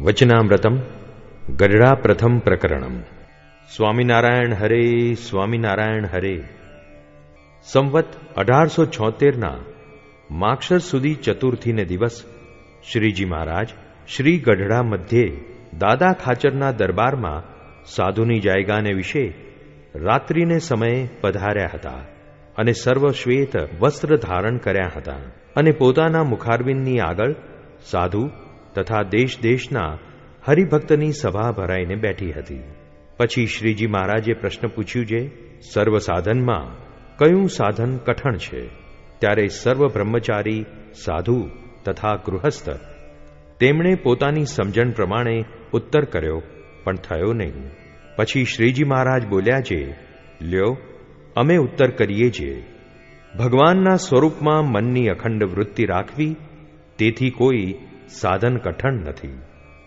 વચનામૃતમ ગઢડા પ્રથમ પ્રકરણમ. સ્વામિનારાયણ હરે સ્વામિનારાયણ હરે. સંવત અઢારસો છોતેરના માક્ષર સુધી ચતુર્થીને દિવસ શ્રીજી મહારાજ શ્રી ગઢડા મધ્યે દાદા ખાચરના દરબારમાં સાધુની જાયગાને વિશે રાત્રિને સમયે પધાર્યા હતા અને સર્વ શ્વેત વસ્ત્ર ધારણ કર્યા હતા અને પોતાના મુખારબિનની આગળ સાધુ તથા દેશ દેશના હરિભક્તની સભા ભરાઈને બેઠી હતી. પછી શ્રીજી મહારાજે પ્રશ્ન પૂછ્યું છે સર્વ કયું સાધન કઠણ છે? ત્યારે સર્વ બ્રહ્મચારી, સાધુ તથા ગૃહસ્થ. તેમણે પોતાની સમજણ પ્રમાણે ઉત્તર કર્યો, પણ થયો નહીં. પછી શ્રીજી મહારાજ બોલ્યા છે લ્યો, અમે ઉત્તર કરીએ છીએ ભગવાનના સ્વરૂપમાં મનની અખંડ વૃત્તિ રાખવી, તેથી કોઈ સાધન કઠણ નથી.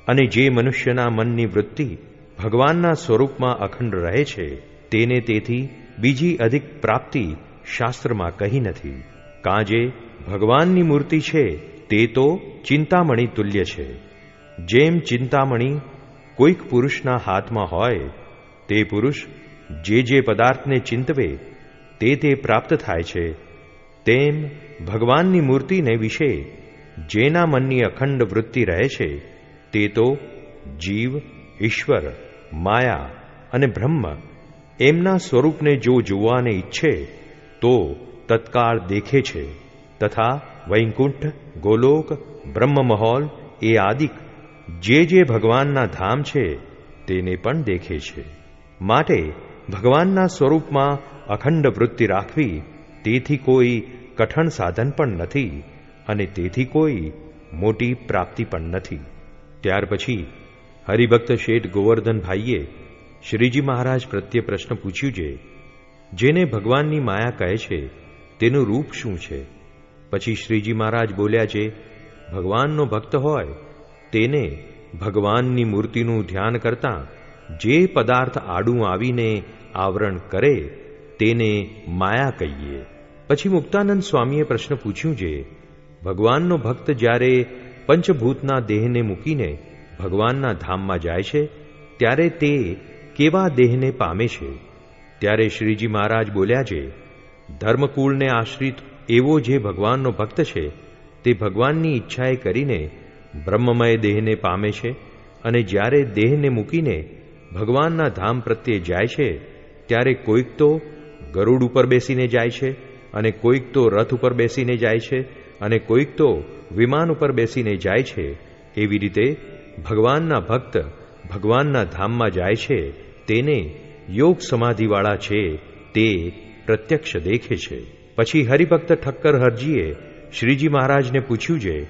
અને જે મનુષ્યના મનની વૃત્તિ ભગવાનના સ્વરૂપમાં અખંડ રહે છે, તેને તેથી બીજી અધિક પ્રાપ્તિ શાસ્ત્રમાં કહી નથી. કાજે ભગવાનની મૂર્તિ છે, તે તો ચિંતામણી તુલ્ય છે. જેમ ચિંતામણી કોઈક પુરુષના હાથમાં હોય, તે પુરુષ જે જે પદાર્થને ચિંતવે, તે તે પ્રાપ્ત થાય છે. તેમ ભગવાનની મૂર્તિને વિશે જેના મનની અખંડ વૃત્તિ રહે છે, તે તો જીવ, ઈશ્વર, માયા અને બ્રહ્મ એમના સ્વરૂપને જો જોવાને ઈચ્છે, તો તત્કાળ દેખે છે. તથા વૈકુંઠ, ગોલોક, બ્રહ્મમહોલ એ આદિક જે જે ભગવાનના ધામ છે, તેને પણ દેખે છે. માટે ભગવાનના સ્વરૂપમાં અખંડ વૃત્તિ રાખવી, તેથી કોઈ કઠણ સાધન પણ નથી. અને તેથી કોઈ મોટી પ્રાપ્તિ પણ નથી. ત્યાર પછી હરિભક્ત શેઠ ગોવર્ધનભાઈએ શ્રીજી મહારાજ પ્રત્યે પ્રશ્ન પૂછ્યું છે, જેને ભગવાનની માયા કહે છે, તેનું રૂપ શું છે? પછી શ્રીજી મહારાજ બોલ્યા છે, ભગવાનનો ભક્ત હોય, તેને ભગવાનની મૂર્તિનું ધ્યાન કરતા જે પદાર્થ આડું આવીને આવરણ કરે, તેને માયા કહીએ. પછી મુક્તાનંદ સ્વામીએ પ્રશ્ન પૂછ્યું છે ભગવાનનો ભક્ત જ્યારે પંચભૂતના દેહને મૂકીને ભગવાનના ધામમાં જાય છે, ત્યારે તે કેવા દેહને પામે છે? ત્યારે શ્રીજી મહારાજ બોલ્યા છે, ધર્મકુળને આશ્રિત એવો જે ભગવાનનો ભક્ત છે, તે ભગવાનની ઈચ્છાએ કરીને બ્રહ્મમય દેહને પામે છે અને જ્યારે દેહને મૂકીને ભગવાનના ધામ પ્રત્યે જાય છે, ત્યારે કોઈક તો ગરુડ ઉપર બેસીને જાય છે અને કોઈક તો રથ ઉપર બેસીને જાય છે અને કોઈક તો વિમાન ઉપર બેસીને જાય છે, એવી રીતે ભગવાનના ભક્ત ભગવાનના ધામમાં જાય છે, તેને યોગ સમાધિવાળા છે, તે પ્રત્યક્ષ દેખે છે. પછી હરિભક્ત ઠક્કર હરજીએ શ્રીજી મહારાજને પૂછ્યું છે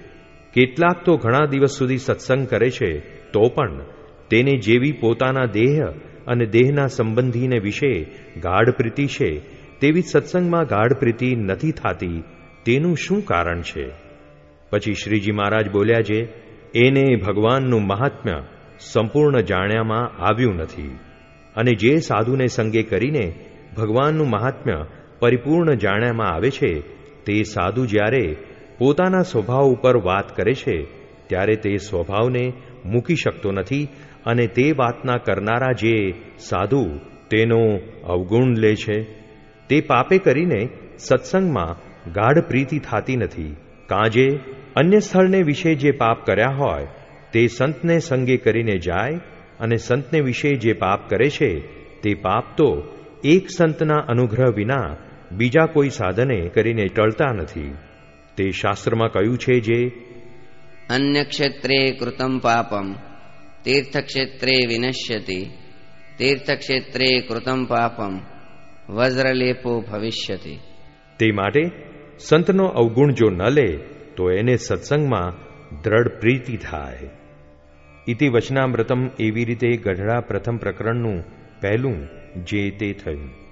કેટલાક તો ઘણા દિવસ સુધી સત્સંગ કરે છે, તો પણ તેને જેવી પોતાના દેહ અને દેહના સંબંધીને વિશે ગાઢ પ્રીતિ છે, તેવી સત્સંગમાં ગાઢ પ્રીતિ નથી થતી તેનું શું કારણ છે? પછી શ્રીજી મહારાજ બોલ્યા છે, એને ભગવાનનું મહાત્મ્ય સંપૂર્ણ જાણ્યામાં આવ્યું નથી. અને જે સાધુને સંગે કરીને ભગવાનનું મહાત્મ્ય પરિપૂર્ણ જાણ્યામાં આવે છે, તે સાધુ જ્યારે પોતાના સ્વભાવ ઉપર વાત કરે છે, ત્યારે તે સ્વભાવને મૂકી શકતો નથી અને તે વાતના કરનારા જે સાધુ તેનો અવગુણ લે છે. તે પાપે કરીને સત્સંગમાં ગાઢ પ્રીતિ થતી નથી. કાંજે અન્ય સ્થળને વિશે જે પાપ કર્યા હોય તે સંતને સંગે કરીને જાય અને સંતને વિશે જે પાપ કરે છે તે પાપ તો એક સંતના અનુગ્રહ વિના બીજા કોઈ સાધને કરીને ટળતા નથી. તે શાસ્ત્રમાં કહ્યું છે જે અન્ય ક્ષેત્રે કૃતમ પાપમ તીર્થક્ષેત્રે વિનશ્યતિ તીર્થક્ષેત્રે કૃતમ પાપમ વજ્રલેપો ભવિષ્યતિ. તે માટે સંતનો અવગુણ જો ન લે, તો એને સત્સંગમાં દ્રઢ પ્રીતિ થાય. ઇતિ વચનામૃતમ એવી રીતે ગઢડા પ્રથમ પ્રકરણનું પહેલું જે તે થયું.